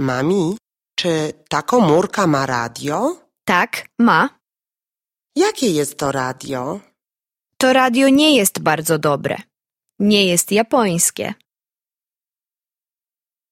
Mami, czy ta komórka ma radio? Tak, ma. Jakie jest to radio? To radio nie jest bardzo dobre. Nie jest japońskie.